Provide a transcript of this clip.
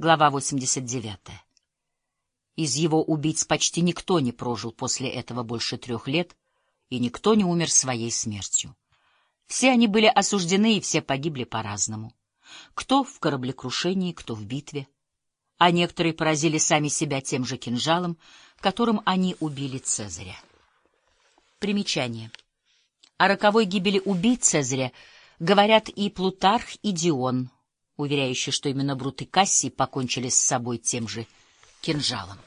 Глава 89. Из его убийц почти никто не прожил после этого больше трех лет, и никто не умер своей смертью. Все они были осуждены, и все погибли по-разному. Кто в кораблекрушении, кто в битве. А некоторые поразили сами себя тем же кинжалом, которым они убили Цезаря. Примечание. О роковой гибели убийц Цезаря говорят и Плутарх, и Дион — уверяющий, что именно Брут и Кассий покончили с собой тем же кинжалом.